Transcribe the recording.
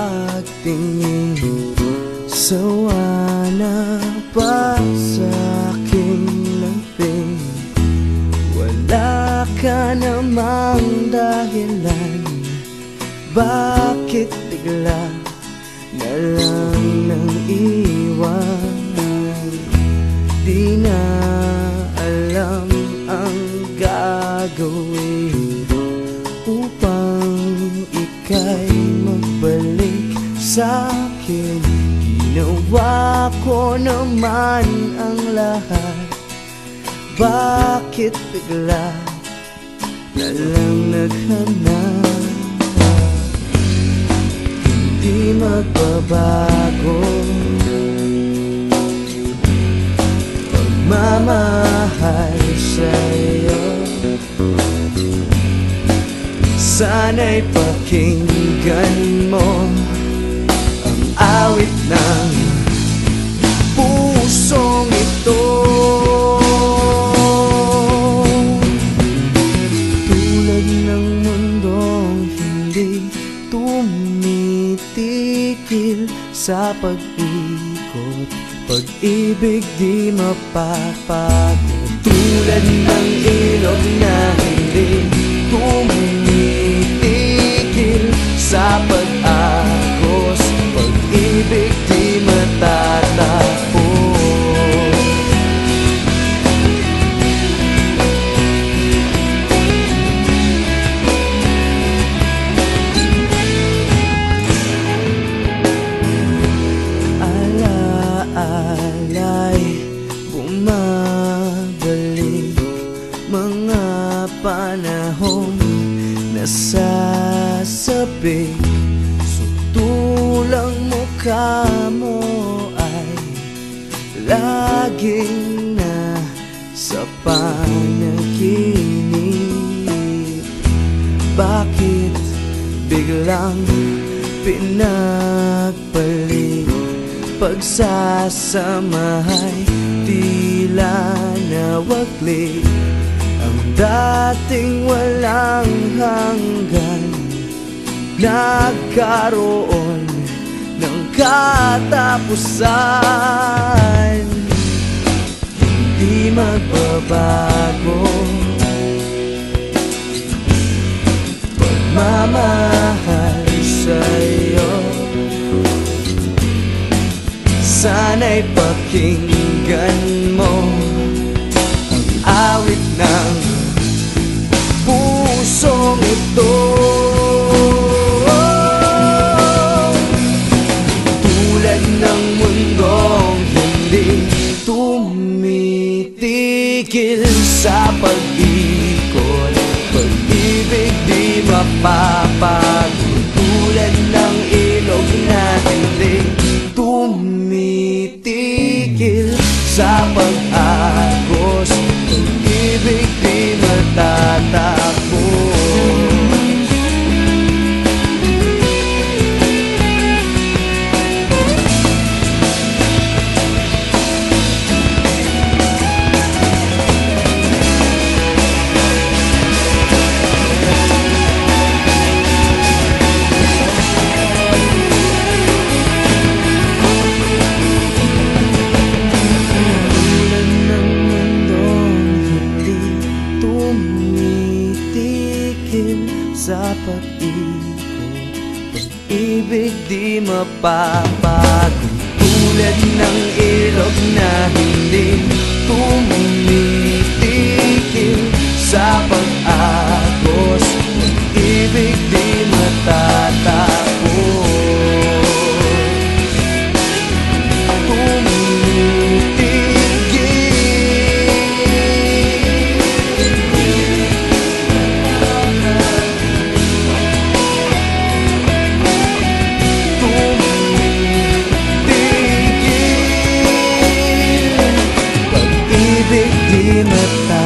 pagtingin Sawa na pa sa aking lamping Wala ka namang dahilan Bakit bigla? Na lang nang iwanan Di na alam ang gagawin. sa'kin. Ginawa ko naman ang lahat. Bakit bigla na lang naghanap? Hindi magbabago. Pagmamahal sa'yo. Sana'y pakinggan mo. muli tumitikil sa pag-ikot. Pag-ibig di mapapagod. Tulad ng mga panahon nasasabik Sutulang mukha mo ay laging na sa panaginip. Bakit biglang pinagpalit Pagsasamahay? Tila na waglit Dating walang hanggan Nagkaroon ng katapusan. Hindi magbabago. Pagmamahal sa'yo. Sana'y pakinggan mo Ang awit ng tumigil sa pag-ikot Pag-ibig di mapapagod dahil sa pag-ibig Pag-ibig di mapapago Tulad ng ilog na hindi step back.